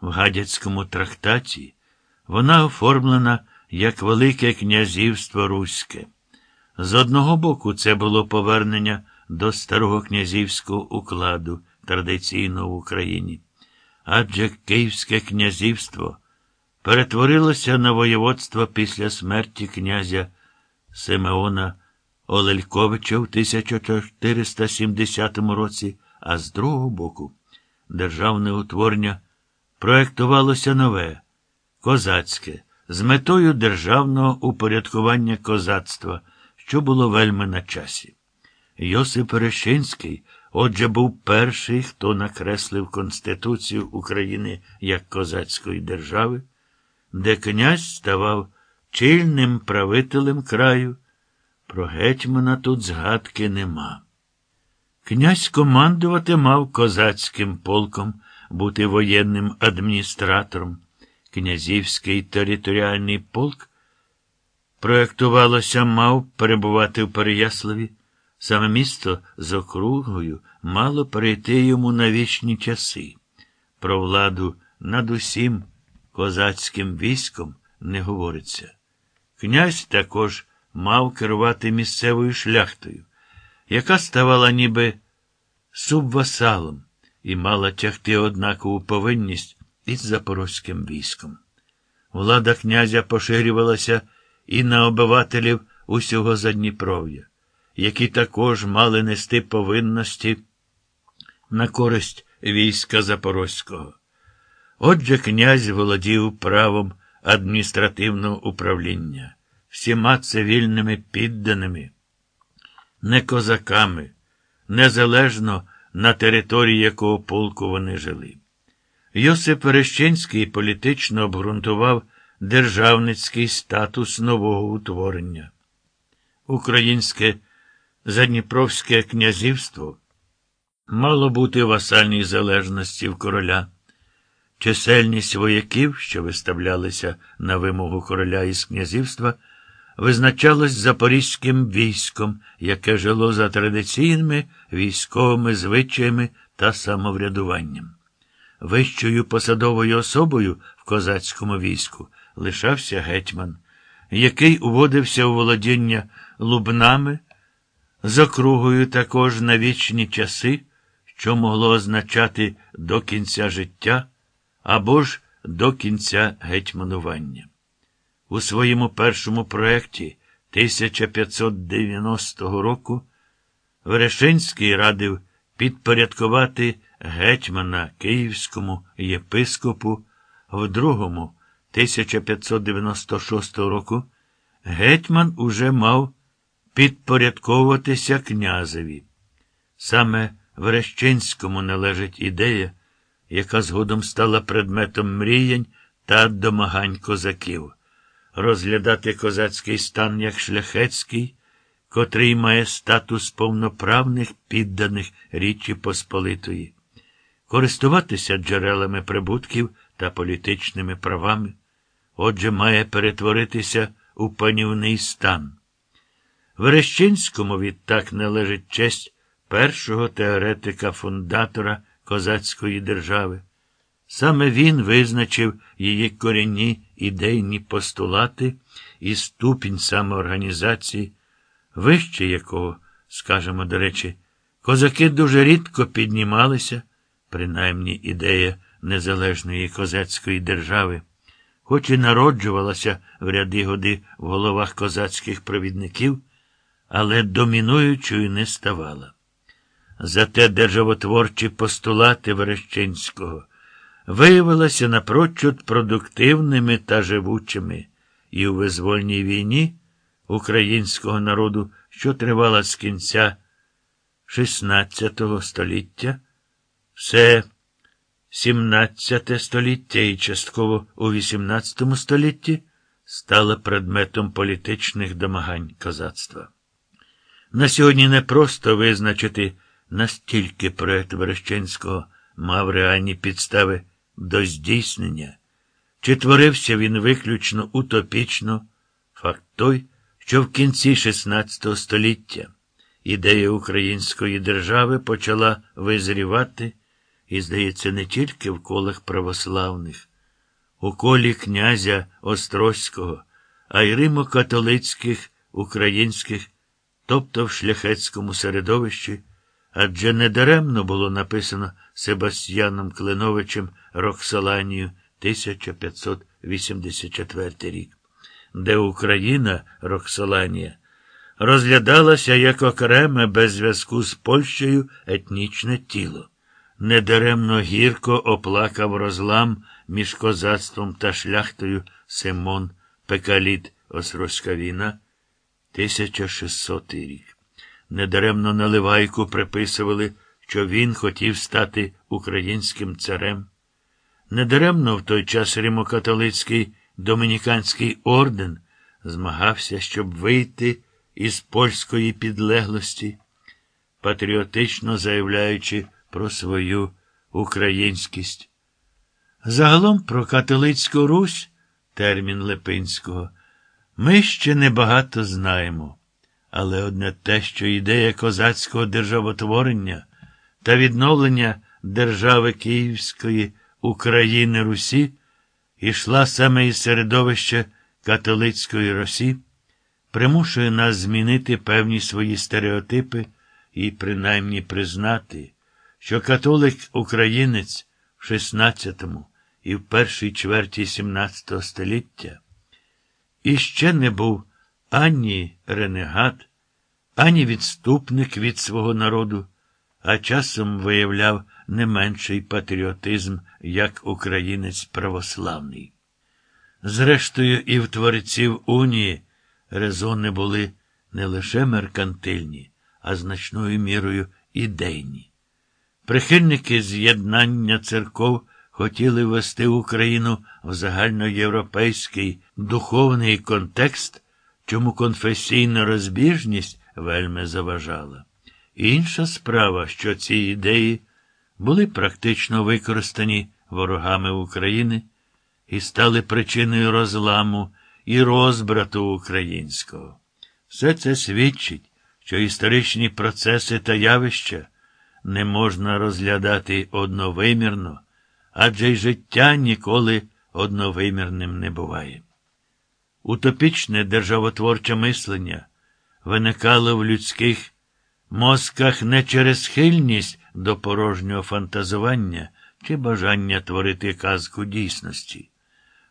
в гадяцькому трактаті, вона оформлена як Велике князівство Руське. З одного боку, це було повернення до старого князівського укладу, традиційного в Україні. Адже Київське князівство перетворилося на воєводство після смерті князя Симеона Олельковича в 1470 році, а з другого боку, державне утворення проектувалося нове, козацьке, з метою державного упорядкування козацтва, що було вельми на часі. Йосип Решинський, отже, був перший, хто накреслив Конституцію України як козацької держави, де князь ставав чільним правителем краю. Про гетьмана тут згадки нема. Князь командувати мав козацьким полком, бути воєнним адміністратором. Князівський територіальний полк проєктувалося, мав перебувати в Переяславі. Саме місто з округою мало перейти йому на вічні часи. Про владу над усім козацьким військом не говориться. Князь також мав керувати місцевою шляхтою, яка ставала ніби субвасалом і мала тягти однакову повинність із запорозьким військом. Влада князя поширювалася і на обивателів усього Задніпров'я, які також мали нести повинності на користь війська Запорозького. Отже, князь володів правом адміністративного управління, всіма цивільними підданими, не козаками, незалежно на території якого полку вони жили. Йосип Перещинський політично обґрунтував державницький статус нового утворення. Українське Задніпровське князівство мало бути васальній залежності в короля. Чисельність вояків, що виставлялися на вимогу короля із князівства, визначалась запорізьким військом, яке жило за традиційними військовими звичаями та самоврядуванням. Вищою посадовою особою в козацькому війську лишався гетьман, який уводився у володіння лубнами, з округою також на вічні часи, що могло означати до кінця життя або ж до кінця гетьманування. У своєму першому проєкті 1590 року Верешинський радив підпорядкувати гетьмана Київському єпископу, в другому 1596 року гетьман уже мав підпорядковуватися князеві. Саме Верещинському належить ідея, яка згодом стала предметом мріянь та домагань козаків, розглядати козацький стан як шляхетський, котрий має статус повноправних підданих Річі Посполитої, користуватися джерелами прибутків та політичними правами, отже, має перетворитися у панівний стан. Верещинському відтак належить честь першого теоретика-фундатора козацької держави. Саме він визначив її корінні ідейні постулати і ступінь самоорганізації, вище якого, скажемо до речі, козаки дуже рідко піднімалися, принаймні ідея незалежної козацької держави, хоч і народжувалася в ряди годи в головах козацьких провідників, але домінуючою не ставала. Зате державотворчі постулати Верещинського виявилися напрочуд продуктивними та живучими, і у визвольній війні українського народу, що тривала з кінця XVI століття, все XVII століття і частково у XVIII столітті стало предметом політичних домагань козацтва. На сьогодні не просто визначити, настільки проект Верещинського мав реальні підстави до здійснення, чи творився він виключно утопічно, факт той, що в кінці XVI століття ідея української держави почала визрівати і, здається, не тільки в колах православних, у колі князя Острозького, а й римо-католицьких, українських, тобто в шляхетському середовищі, адже недаремно було написано Себастьяном Клиновичем Роксоланію 1584 рік, де Україна Роксоланія розглядалася як окреме без зв'язку з Польщею етнічне тіло. Недаремно гірко оплакав розлам між козацтвом та шляхтою Симон Пекаліт Острозька війна, 1600 рік. Недаремно наливайку приписували, що він хотів стати українським царем. Недаремно в той час римокатолицький домініканський орден змагався, щоб вийти із польської підлеглості, патріотично заявляючи про свою українськість. Загалом про католицьку Русь, термін Липинського, ми ще небагато знаємо, але одне те, що ідея козацького державотворення та відновлення держави Київської України Русі ішла саме із середовища католицької Росі, примушує нас змінити певні свої стереотипи і принаймні признати, що католик-українець в XVI і в першій чверті XVII століття іще не був ані ренегат, ані відступник від свого народу, а часом виявляв не менший патріотизм, як українець православний. Зрештою, і в творців унії резони були не лише меркантильні, а значною мірою ідейні. Прихильники з'єднання церков хотіли ввести Україну в загальноєвропейський духовний контекст, чому конфесійна розбіжність вельми заважала. Інша справа, що ці ідеї були практично використані ворогами України і стали причиною розламу і розбрату українського. Все це свідчить, що історичні процеси та явища не можна розглядати одновимірно, адже й життя ніколи одновимірним не буває. Утопічне державотворче мислення виникало в людських мозках не через схильність до порожнього фантазування чи бажання творити казку дійсності.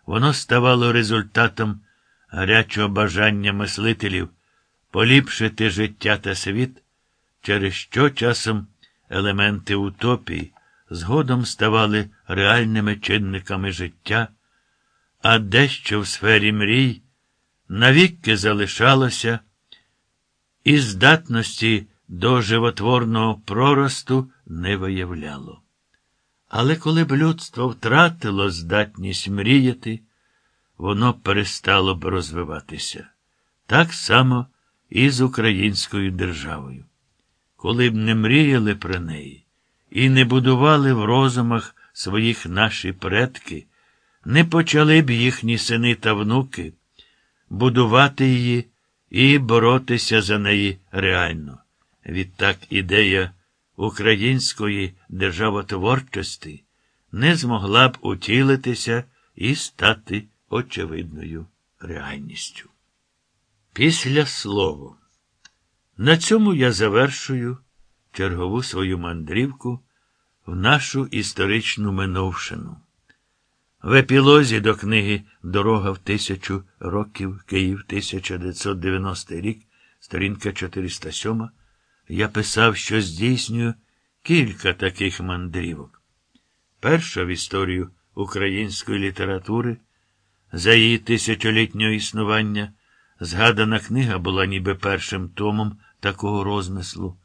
Воно ставало результатом гарячого бажання мислителів поліпшити життя та світ, через що часом елементи утопії згодом ставали реальними чинниками життя, а дещо в сфері мрій навіки залишалося і здатності до животворного проросту не виявляло. Але коли б людство втратило здатність мріяти, воно перестало б розвиватися. Так само і з українською державою. Коли б не мріяли про неї і не будували в розумах своїх наші предки, не почали б їхні сини та внуки будувати її і боротися за неї реально. Відтак ідея української державотворчості не змогла б утілитися і стати очевидною реальністю. Після слова. На цьому я завершую чергову свою мандрівку в нашу історичну минувшину. В епілозі до книги Дорога в тисячу років Київ 1990 рік, сторінка 407, я писав, що здійснюю кілька таких мандрівок. Перша в історію української літератури за її тисячолітнього існування згадана книга була ніби першим томом такого розмислу.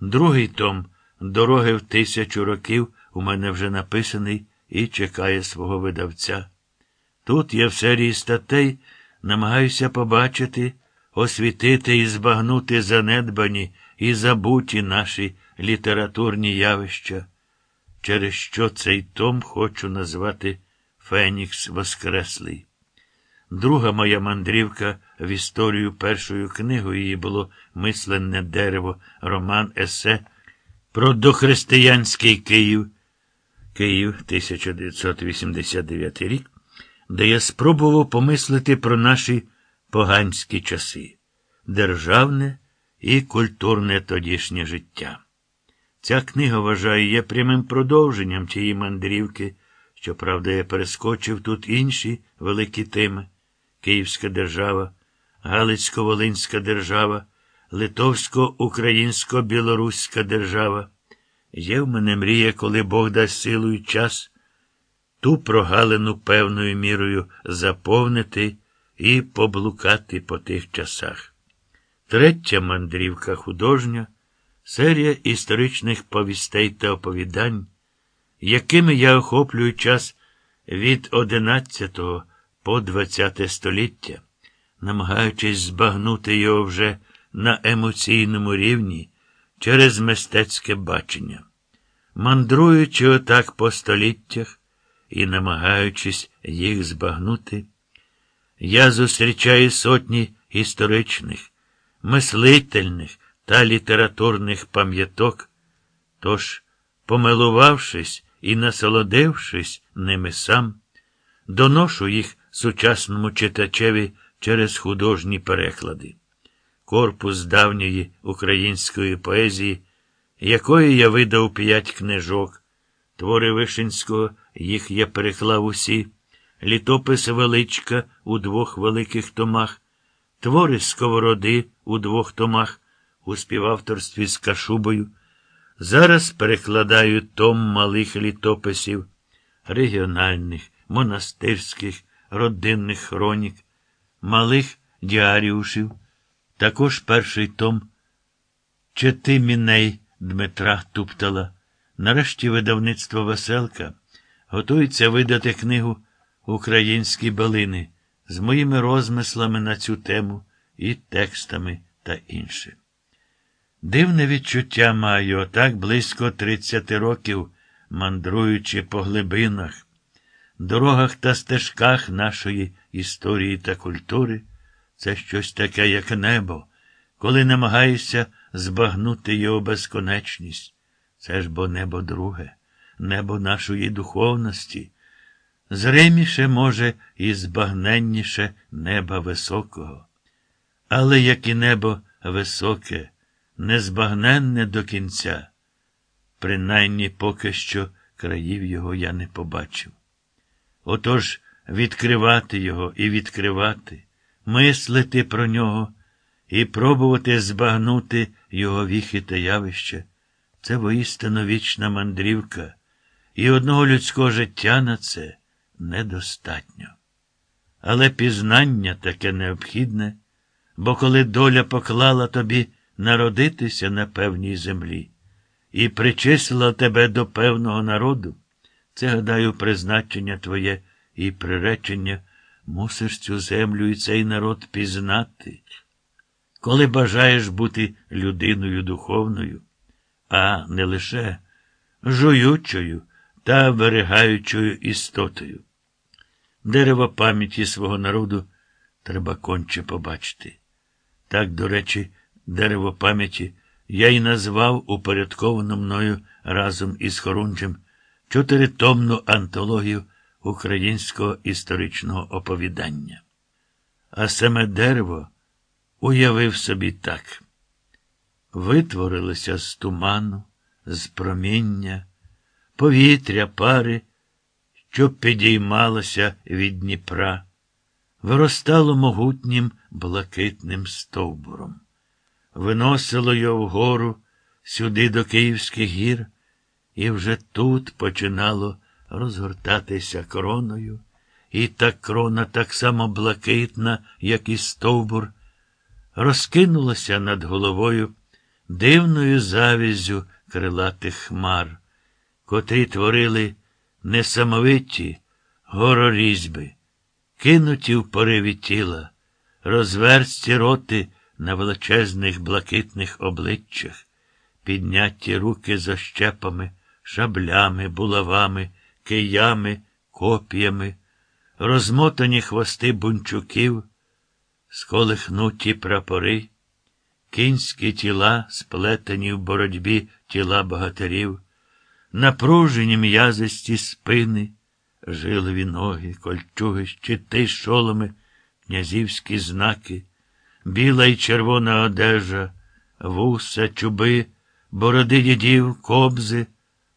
Другий том Дороги в тисячу років у мене вже написаний і чекає свого видавця. Тут я в серії статей намагаюся побачити, освітити і збагнути занедбані і забуті наші літературні явища, через що цей том хочу назвати Фенікс Воскреслий. Друга моя мандрівка в історію першою книгою її було Мисленне дерево, роман Есе про дохристиянський Київ Київ, 1989 рік, де я спробував помислити про наші поганські часи, державне і культурне тодішнє життя. Ця книга, вважаю, є прямим продовженням тієї мандрівки. Щоправда, я перескочив тут інші великі теми Київська держава, Галицько-Волинська держава, Литовсько-Українсько-Білоруська держава. Є в мене мрія, коли Бог дасть силу і час, ту прогалину певною мірою заповнити і поблукати по тих часах. Третя мандрівка художня, серія історичних повістей та оповідань, якими я охоплюю час від XI по ХХ століття, намагаючись збагнути його вже на емоційному рівні через мистецьке бачення. Мандруючи отак по століттях і намагаючись їх збагнути, я зустрічаю сотні історичних, мислительних та літературних пам'яток, тож, помилувавшись і насолодившись ними сам, доношу їх сучасному читачеві через художні переклади. Корпус давньої української поезії, якої я видав п'ять книжок, твори Вишинського, їх я переклав усі, літопис Величка у двох великих томах, твори Сковороди у двох томах, у співавторстві з Кашубою. Зараз перекладаю том малих літописів, регіональних, монастирських, родинних хронік, малих діаріушів, також перший том Четиміней Дмитра Туптала. Нарешті видавництво Веселка готується видати книгу Українські балини з моїми розмислами на цю тему і текстами та інше. Дивне відчуття маю отак близько 30 років, мандруючи по глибинах, дорогах та стежках нашої історії та культури, це щось таке, як небо, коли намагаєшся збагнути його безконечність. Це ж бо небо друге, небо нашої духовності. Зриміше, може, і збагненніше неба високого. Але як і небо високе, незбагненне до кінця, принаймні поки що країв його я не побачив. Отож відкривати його і відкривати, мислити про нього і пробувати збагнути його віхи та явище це воістину вічна мандрівка, і одного людського життя на це недостатньо. Але пізнання таке необхідне, бо коли доля поклала тобі народитися на певній землі і причислила тебе до певного народу, це, гадаю, призначення твоє і приречення мусиш цю землю і цей народ пізнати. Коли бажаєш бути людиною духовною, а не лише жуючою та берегаючою істотою. Дерево пам'яті свого народу треба конче побачити. Так, до речі, дерево пам'яті я й назвав упорядковану мною разом із Хорунжем чотиритомну антологію українського історичного оповідання. А саме дерево уявив собі так витворилося з туману, з проміння, повітря, пари, що підіймалося від Дніпра, виростало могутнім блакитним стовбуром, виносило його вгору сюди до Київських гір, і вже тут починало розгортатися кроною, і та крона так само блакитна, як і стовбур, розкинулася над головою дивною завізю крилатих хмар, котрі творили несамовиті горорізьби, кинуті в пориві тіла, розверсті роти на величезних блакитних обличчях, підняті руки за щепами, шаблями, булавами, киями, коп'ями, розмотані хвости бунчуків, сколихнуті прапори кінські тіла, сплетені в боротьбі тіла богатирів, напружені м'язисті спини, жилові ноги, кольчуги, щити, шоломи, князівські знаки, біла й червона одежа, вуса, чуби, бороди дідів, кобзи,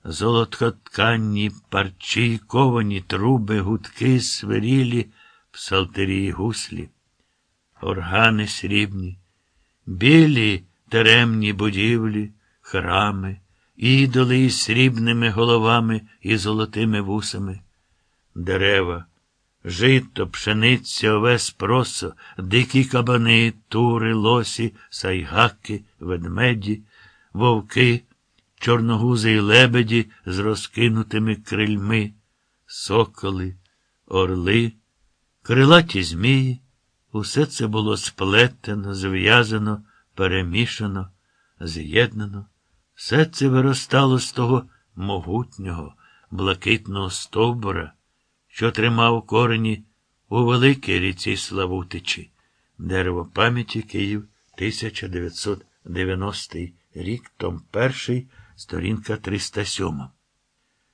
золоткотканні парчі, ковані труби, гудки, свирілі, псалтирі й гуслі, органи срібні, білі теремні будівлі, храми, ідоли із срібними головами і золотими вусами, дерева, жито, пшениця, овес просо, дикі кабани, тури, лосі, сайгаки, ведмеді, вовки, чорногузи й лебеді з розкинутими крильми, соколи, орли, крилаті змії. Усе це було сплетено, зв'язано, перемішано, з'єднано. Все це виростало з того могутнього, блакитного стовбура, що тримав корені у великій ріці Славутичі, дерево пам'яті Київ 1990 рік, том 1, сторінка 307.